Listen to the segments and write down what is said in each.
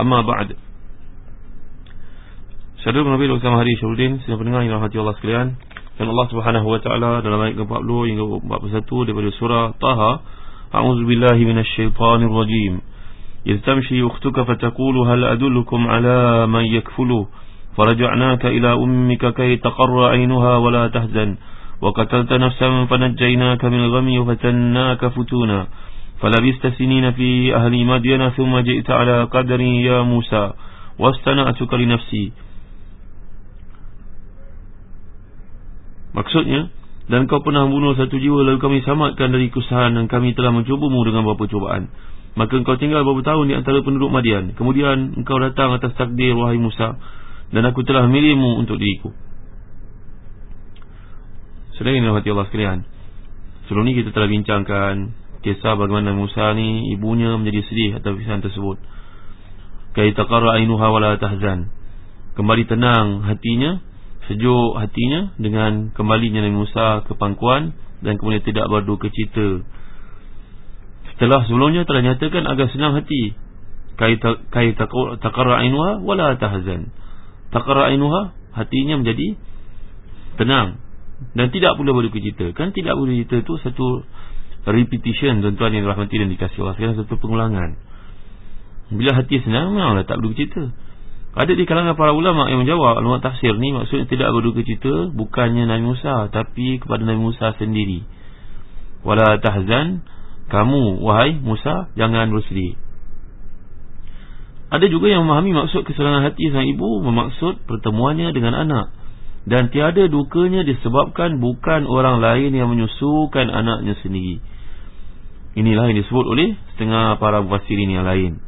أما بعد Saudara Nabi bersama Hari Syarudin Sedang pendengar yang rahmati Allah sekalian Dan Allah subhanahu wa ta'ala Dalam ayat ke-40 hingga 41 Daripada surah Taha A'udzubillahi minasyaitanirrajim إذ تمشي أختك فتقول هل أدلكم على من يكفله فرجعناك إلى أمك كي تقر عينها ولا تهزن وقتلت نفسا فنجيناك من الغم وفتناك فتونا فلبست سنين في أهل مدين ثم جئت على قدر يا موسى واستنأتك لنفسي Maksudnya Dan kau pernah bunuh satu jiwa Lalu kami selamatkan dari kesusahan Dan kami telah mencubamu dengan beberapa cubaan Maka engkau tinggal beberapa tahun di antara penduduk Madian Kemudian engkau datang atas takdir wahai Musa Dan aku telah milihmu untuk diriku Sedang ini hati Allah sekalian Sebelum ini kita telah bincangkan Kisah bagaimana Musa ni Ibunya menjadi sedih atas kisah tersebut. Kaya taqara ainuha wala tahzan. Kembali tenang hatinya Sejuk hatinya Dengan kembalinya Nabi Musa ke pangkuan Dan kemudian tidak berduka cita. Setelah sebelumnya telah nyatakan agak senang hati. Kai taqarra ainuha wala tahzan. Taqarra ainuha hatinya menjadi tenang. Dan tidak pula berduka cita. Kan tidak berduka cita itu satu repetition tuan-tuan yang dirahmati dan dikasihi Allah sekalian satu pengulangan. Bila hati senang memanglah tak berduka cita. Ada di kalangan para ulama yang menjawab ulama tafsir ni maksudnya tidak berduka cita bukannya Nabi Musa tapi kepada Nabi Musa sendiri. Wala tahzan kamu wahai Musa jangan bersedih Ada juga yang memahami maksud keserangan hati sang ibu Memaksud pertemuannya dengan anak Dan tiada dukanya disebabkan bukan orang lain yang menyusukan anaknya sendiri Inilah yang disebut oleh setengah para mufassirin yang lain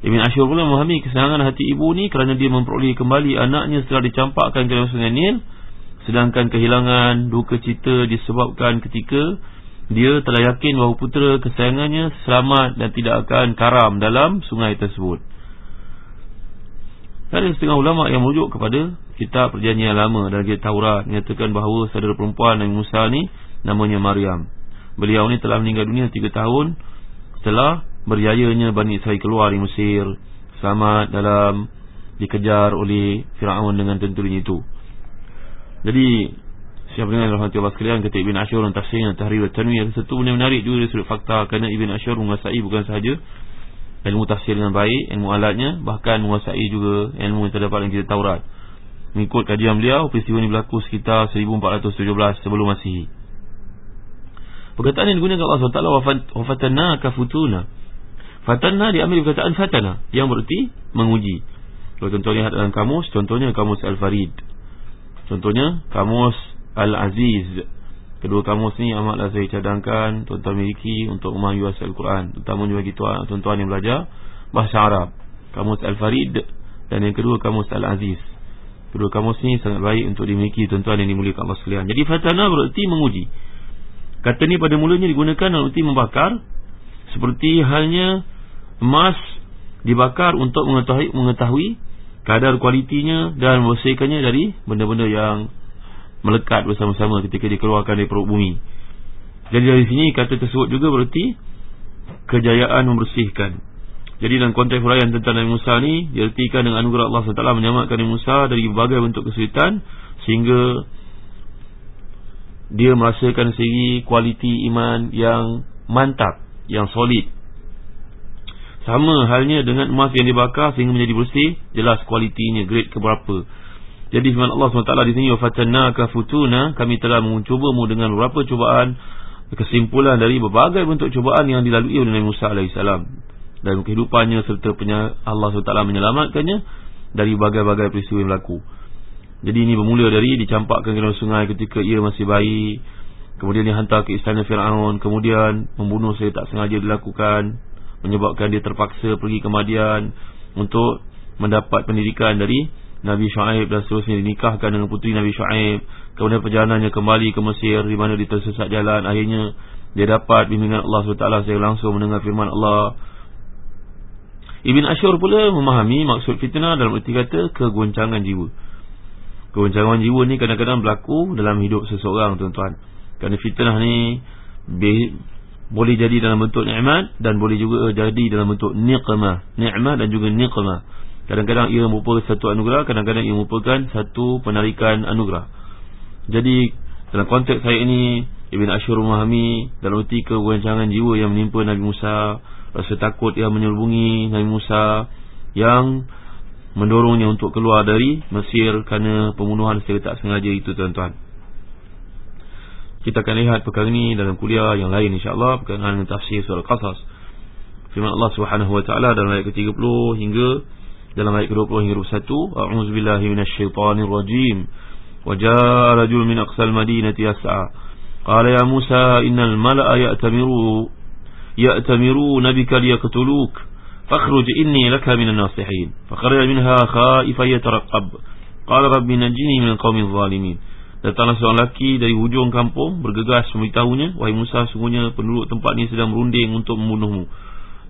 Ibn Ashur pula memahami kesenangan hati ibu ni Kerana dia memperoleh kembali anaknya setelah dicampakkan ke dalam sungai Nil Sedangkan kehilangan duka cita disebabkan ketika dia telah yakin bahawa putera kesayangannya selamat dan tidak akan karam dalam sungai tersebut. Ada setengah ulama yang merujuk kepada kitab perjanjian lama dan kitab Taurat menyatakan bahawa saudara perempuan Nabi Musa ni namanya Maryam. Beliau ni telah meninggal dunia 3 tahun. Setelah berjayanya Bani Israel keluar dari Mesir. Selamat dalam dikejar oleh Firaun dengan tentunya itu. Jadi Siapa dengan rahmat Allah sekalian kata Ibn Ashur dan tafsir dan tahrir dan tanwir satu benda menarik juga dari sudut fakta kerana Ibn Ashur menguasai bukan sahaja ilmu tafsir dengan baik ilmu alatnya bahkan menguasai juga ilmu yang terdapat dalam kitab Taurat. Mengikut kajian beliau peristiwa ini berlaku sekitar 1417 sebelum Masihi perkataan yang digunakan Allah SWT wafatana kafutuna fatana diambil perkataan fatana yang berarti menguji. Kalau contohnya dalam kamus contohnya kamus Al-Farid. Contohnya kamus Al-Aziz. Kedua kamus ni amatlah saya cadangkan Tuan-tuan miliki untuk memahami bahasa Al-Quran Terutama bagi tuan-tuan yang belajar Bahasa Arab. Kamus Al-Farid Dan yang kedua kamus Al-Aziz. Kedua kamus ni sangat baik untuk dimiliki Tuan-tuan yang dimulikan Allah sekalian. Jadi fatana berarti menguji Kata ni pada mulanya digunakan Berarti membakar Seperti halnya Emas Dibakar untuk mengetahui, mengetahui Kadar kualitinya Dan bersihkannya dari Benda-benda yang melekat bersama-sama ketika dikeluarkan dari perut bumi. Jadi dari sini kata tersebut juga berarti kejayaan membersihkan. Jadi dalam konteks huraian tentang Nabi Musa ni diartikan dengan anugerah Allah SWT menyelamatkan Nabi Musa dari berbagai bentuk kesulitan sehingga dia merasakan segi kualiti iman yang mantap, yang solid. Sama halnya dengan emas yang dibakar sehingga menjadi bersih Jelas kualitinya, grade keberapa. Jadi firman Allah SWT di sini Wafatanna kafutuna Kami telah mencubamu dengan beberapa cubaan Kesimpulan dari berbagai bentuk cubaan yang dilalui oleh Nabi Musa AS Dan kehidupannya serta Allah SWT menyelamatkannya Dari bagai-bagai peristiwa yang berlaku Jadi ini bermula dari dicampakkan ke dalam sungai ketika ia masih bayi Kemudian dihantar ke istana Fir'aun Kemudian membunuh saya tak sengaja dilakukan menyebabkan dia terpaksa pergi ke Madian untuk mendapat pendidikan dari Nabi Shu'aib dan seterusnya. Dinikahkan dengan putri Nabi Shu'aib kemudian perjalanannya kembali ke Mesir di mana dia tersesat jalan. Akhirnya dia dapat bimbingan Allah SWT saya langsung mendengar firman Allah. Ibn Ashur pula memahami maksud fitnah dalam erti kata kegoncangan jiwa kegoncangan jiwa ni kadang-kadang berlaku dalam hidup seseorang tuan-tuan. Kerana fitnah ni boleh jadi dalam bentuk nikmat dan boleh juga jadi dalam bentuk niqmah. Nikmat dan juga niqmah. Kadang-kadang ia merupakan satu anugerah kadang-kadang ia merupakan satu penarikan anugerah. Jadi dalam konteks saya ini Ibn Ashur memahami dalam erti kewancangan jiwa yang menimpa Nabi Musa rasa takut yang menyelubungi Nabi Musa yang mendorongnya untuk keluar dari Mesir kerana pembunuhan secara tak sengaja itu tuan-tuan kita akan lihat perkara ini dalam kuliah yang lain insya-Allah berkenaan dengan tafsir surah Qasas. Firman Allah Subhanahu wa taala dalam ayat ke-30 hingga dalam ayat ke-20 hingga 21, A'udzu billahi minasyaitonir rajim. Wa jaa rajulun min aqsal madinati yas'a. Qala ya Musa innal mala'a ya'tamiru ya'tamiru nabika Fakhruj inni laka minan nasihin. Fakharaja minha khaifan yatarqab. Qala rabbi najini minal qaumiz zalimin. Datanglah seorang lelaki dari hujung kampung Bergegas memberitahunya Wahai Musa sungguhnya penduduk tempat ini sedang merunding untuk membunuhmu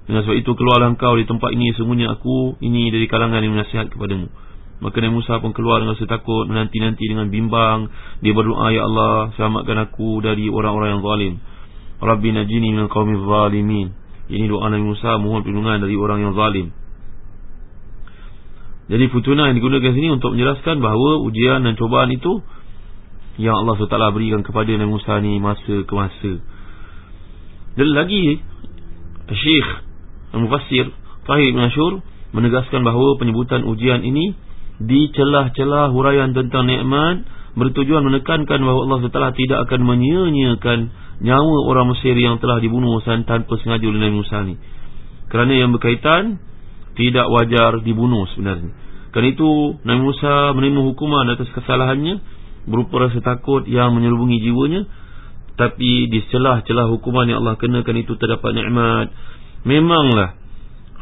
Dengan sebab itu keluarlah engkau di tempat ini Sungguhnya aku ini dari kalangan yang menasihat kepadamu Maka Nabi Musa pun keluar dengan rasa takut Menanti-nanti dengan bimbang Dia berdoa Ya Allah selamatkan aku dari orang-orang yang zalim Rabbi najini minal qawmi zalimin Ini doa Nabi Musa mohon perlindungan dari orang yang zalim. Jadi futunah yang digunakan sini untuk menjelaskan bahawa ujian dan cobaan itu yang Allah SWT berikan kepada Nabi Musa ni masa ke masa. Dan lagi Syekh Al-Mufassir Tahir Ibn Ashur menegaskan bahawa penyebutan ujian ini di celah-celah huraian tentang nikmat bertujuan menekankan bahawa Allah SWT tidak akan menyia-nyiakan nyawa orang Mesir yang telah dibunuh tanpa sengaja oleh Nabi Musa ni. Kerana yang berkaitan tidak wajar dibunuh sebenarnya. Kerana itu Nabi Musa menerima hukuman atas kesalahannya berupa rasa takut yang menyelubungi jiwanya tapi di celah-celah hukuman yang Allah kenakan itu terdapat nikmat. Memanglah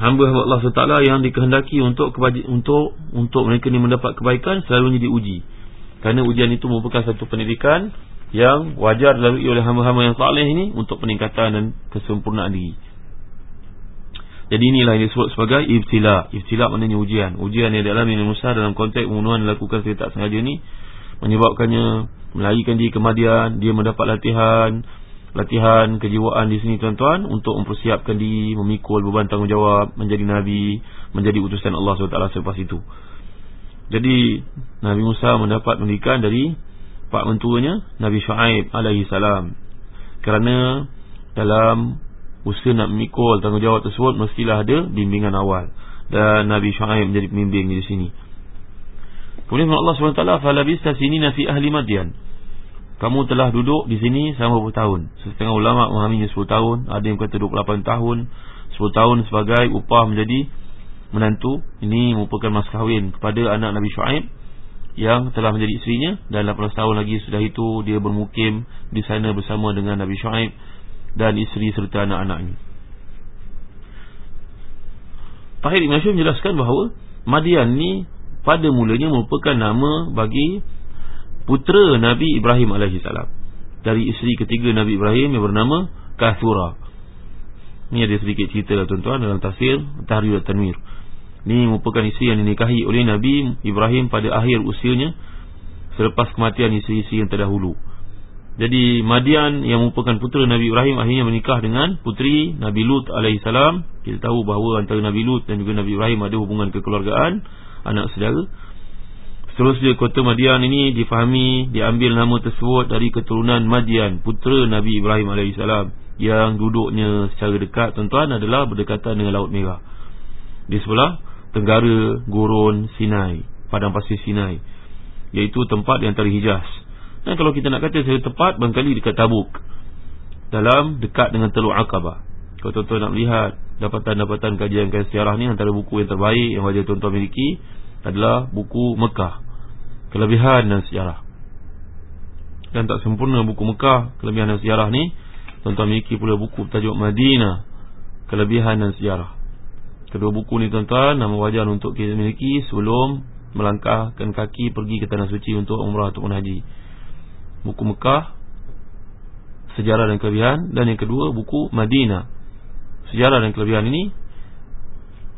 hamba-hamba Allah SWT yang dikehendaki untuk untuk untuk mereka ini mendapat kebaikan selalunya diuji kerana ujian itu merupakan satu pendidikan yang wajar dilalui oleh hamba-hamba yang saleh ini untuk peningkatan dan kesempurnaan diri. Jadi inilah yang disebut sebagai ibtila. Ibtila maknanya ujian. Ujian yang dialami Nabi Musa dalam konteks pembunuhan dilakukan secara tak sengaja ini menyebabkannya melarikan diri ke Madian dia mendapat latihan latihan kejiwaan di sini tuan-tuan untuk mempersiapkan diri memikul beban tanggungjawab menjadi nabi menjadi utusan Allah SWT selepas itu jadi Nabi Musa mendapat pendidikan dari pak mentuanya Nabi Shu'aib alaihi salam. Kerana dalam usaha nak memikul tanggungjawab tersebut mestilah ada bimbingan awal. Dan Nabi Shu'aib menjadi pembimbing di sini. Kemudian Allah SWT Falabista sinina fi ahli Madian. Kamu telah duduk di sini selama beberapa tahun? Setengah ulama memahaminya 10 tahun Ada yang kata 28 tahun 10 tahun sebagai upah menjadi menantu. Ini merupakan mas kahwin kepada anak Nabi Shu'aib Yang telah menjadi isterinya. Dan 18 tahun lagi sudah itu Dia bermukim di sana bersama dengan Nabi Shu'aib Dan isteri serta anak-anaknya. Tahir Ibn Asyur menjelaskan bahawa Madian ni pada mulanya merupakan nama bagi putera Nabi Ibrahim AS dari isteri ketiga Nabi Ibrahim yang bernama Kathura ini ada sedikit cerita lah tuan-tuan dalam tafsir dan Tanwir. Ini merupakan isteri yang dinikahi oleh Nabi Ibrahim pada akhir usianya selepas kematian isteri-isteri yang terdahulu. Jadi Madian yang merupakan putera Nabi Ibrahim akhirnya menikah dengan puteri Nabi Lut AS kita tahu bahawa antara Nabi Lut dan juga Nabi Ibrahim ada hubungan kekeluargaan anak saudara. Seterusnya kota Madian ini difahami Diambil nama tersebut dari keturunan Madian Putera Nabi Ibrahim AS yang duduknya secara dekat tuan-tuan adalah berdekatan dengan Laut Merah. Di sebelah tenggara gurun Sinai, padang pasir Sinai. Iaitu tempat yang antara Hijaz. Dan kalau kita nak kata secara tepat, barangkali dekat Tabuk. Dalam dekat dengan Teluk Aqabah. Kalau tuan-tuan nak melihat dapatan-dapatan kajian kajian sejarah ni antara buku yang terbaik yang wajib tuan-tuan miliki adalah buku Mekah. Kelebihan dan sejarah. Dan tak sempurna buku Mekah, kelebihan dan sejarah ni, tuan-tuan miliki pula buku tajuk Madinah, kelebihan dan sejarah. Kedua buku ni tuan-tuan nama wajar untuk kita miliki sebelum melangkahkan kaki pergi ke tanah suci untuk umrah ataupun haji. Buku Mekah sejarah dan kelebihan dan yang kedua buku Madinah sejarah dan kelebihan ini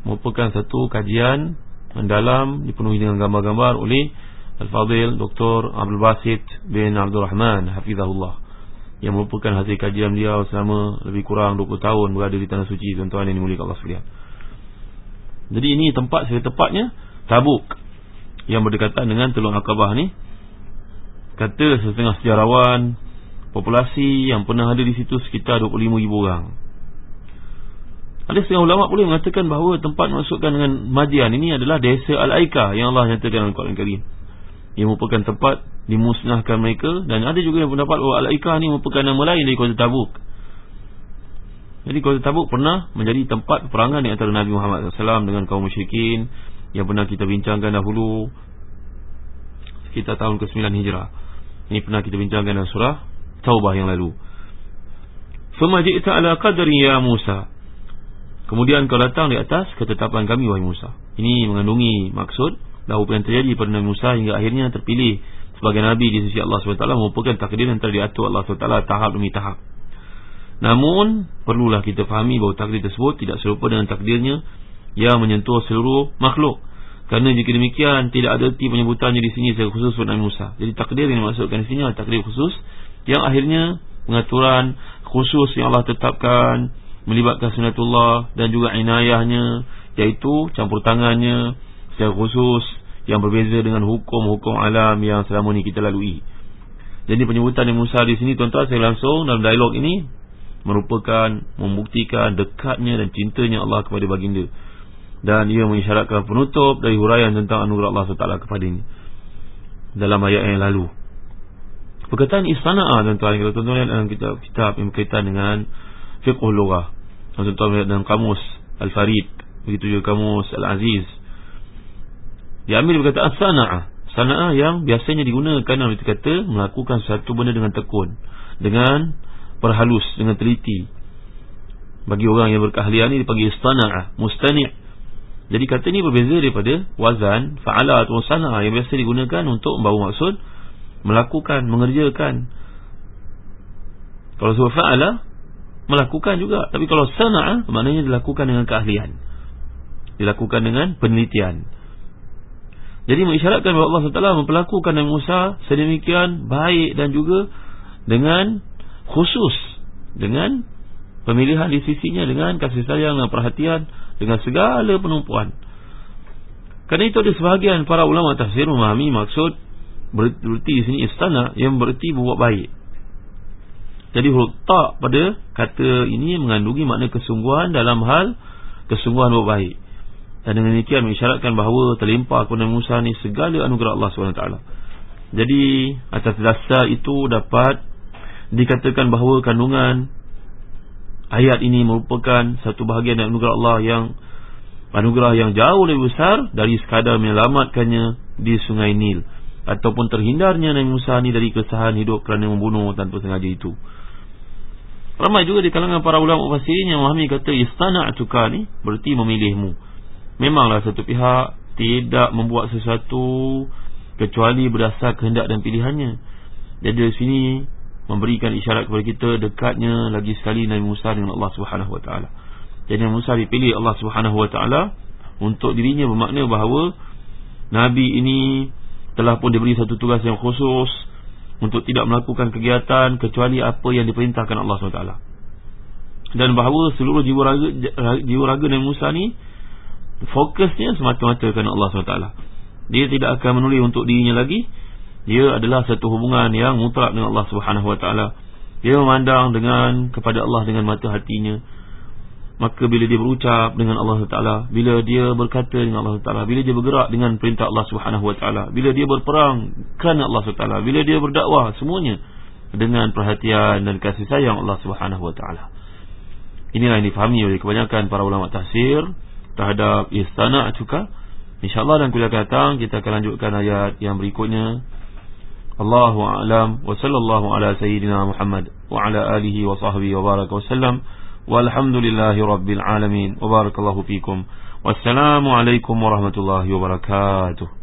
merupakan satu kajian mendalam dipenuhi dengan gambar-gambar oleh Al-Fadhil Dr. Abdul Basit bin Abdul Rahman Hafizahullah yang merupakan hasil kajian dia selama lebih kurang 20 tahun berada di Tanah Suci tuan-tuan yang dimuliakan Allah sekalian. Jadi ini tempat saya tepatnya Tabuk yang berdekatan dengan Teluk Aqabah ni kata setengah sejarawan populasi yang pernah ada di situ sekitar 25,000 orang. Ada setengah ulama boleh mengatakan bahawa tempat masukkan dengan Madian ini adalah desa Al-Aika yang Allah nyatakan dalam Quran Karim. Ia merupakan tempat dimusnahkan mereka dan ada juga yang pendapat bahawa Al-Aika ini merupakan nama lain dari kota Tabuk. Jadi kota Tabuk pernah menjadi tempat peperangan di antara Nabi Muhammad SAW dengan kaum musyrikin yang pernah kita bincangkan dahulu sekitar tahun ke-9 Hijrah. Ini pernah kita bincangkan dalam surah Taubah yang lalu. Ala qadri ya Musa Kemudian kau datang di atas ketetapan kami wahai Musa. Ini mengandungi maksud apa yang terjadi pada Nabi Musa hingga akhirnya terpilih sebagai Nabi di sisi Allah SWT merupakan takdir yang telah diatur Allah SWT tahap demi tahap. Namun, perlulah kita fahami bahawa takdir tersebut tidak serupa dengan takdirnya yang menyentuh seluruh makhluk. Kerana jika demikian, tidak ada arti penyebutannya di sini secara khusus untuk Nabi Musa. Jadi takdir yang dimaksudkan di sini adalah takdir khusus yang akhirnya pengaturan khusus yang Allah tetapkan melibatkan sunatullah dan juga inayahnya iaitu campur tangannya secara khusus yang berbeza dengan hukum-hukum alam yang selama ini kita lalui. Jadi penyebutan Nabi Musa di sini tuan-tuan saya langsung dalam dialog ini merupakan membuktikan dekatnya dan cintanya Allah kepada baginda dan ia mengisyaratkan penutup dari huraian tentang anugerah Allah SWT kepada ini dalam ayat yang lalu. Perkataan istana'ah tuan-tuan kalau tuan-tuan dalam kitab-kitab yang berkaitan dengan fiqh lughah. Melihat dalam kamus Al-Farid, begitu juga kamus Al-Aziz. Diambil perkataan sana'ah. Sana'ah yang biasanya digunakan dalam itu kata melakukan satu benda dengan tekun, dengan perhalus, dengan teliti. Bagi orang yang berkeahlian ini dipanggil sana'ah, mustani'. Jadi kata ini berbeza daripada wazan, fa'ala atau sana'ah yang biasa digunakan untuk membawa maksud melakukan, mengerjakan. Kalau sebut fa'ala melakukan juga tapi kalau sana'a maknanya dilakukan dengan keahlian dilakukan dengan penelitian jadi mengisyaratkan bahawa Allah SWT memperlakukan Nabi Musa sedemikian baik dan juga dengan khusus dengan pemilihan di sisinya dengan kasih sayang dan perhatian dengan segala penumpuan kerana itu ada sebahagian para ulama tafsir memahami maksud berarti di sini istana yang berarti buat baik jadi huruf ta pada kata ini mengandungi makna kesungguhan dalam hal kesungguhan buat baik. Dan dengan demikian mengisyaratkan bahawa terlimpah kepada Musa ni segala anugerah Allah SWT. Jadi atas dasar itu dapat dikatakan bahawa kandungan ayat ini merupakan satu bahagian dari anugerah Allah yang anugerah yang jauh lebih besar dari sekadar menyelamatkannya di sungai Nil ataupun terhindarnya Nabi Musa ni dari kesahan hidup kerana membunuh tanpa sengaja itu. Ramai juga di kalangan para ulama mufassirin yang memahami kata istana'tuka ni berarti memilihmu. Memanglah satu pihak tidak membuat sesuatu kecuali berdasar kehendak dan pilihannya. Jadi di sini memberikan isyarat kepada kita dekatnya lagi sekali Nabi Musa dengan Allah Subhanahu Wa Taala. Jadi Nabi Musa dipilih Allah Subhanahu Wa Taala untuk dirinya bermakna bahawa Nabi ini telah pun diberi satu tugas yang khusus untuk tidak melakukan kegiatan kecuali apa yang diperintahkan Allah SWT dan bahawa seluruh jiwa raga, jiwa raga Nabi Musa ni fokusnya semata-mata kerana Allah SWT. Dia tidak akan menulis untuk dirinya lagi. Dia adalah satu hubungan yang mutlak dengan Allah SWT. Dia memandang dengan kepada Allah dengan mata hatinya. Maka bila dia berucap dengan Allah Ta'ala Bila dia berkata dengan Allah Ta'ala Bila dia bergerak dengan perintah Allah Subhanahu Wa Ta'ala Bila dia berperang kerana Allah Ta'ala Bila dia berdakwah semuanya Dengan perhatian dan kasih sayang Allah Subhanahu Wa Ta'ala Inilah yang difahami oleh kebanyakan para ulama tafsir terhadap istana juga insyaallah dan kuliah datang kita akan lanjutkan ayat yang berikutnya. Allahu a'lam wa sallallahu ala sayyidina Muhammad wa ala alihi wa sahbihi wa baraka wa sallam. Walhamdulillahi rabbil alamin wa barakallahu fikum. Wassalamu alaikum warahmatullahi wabarakatuh.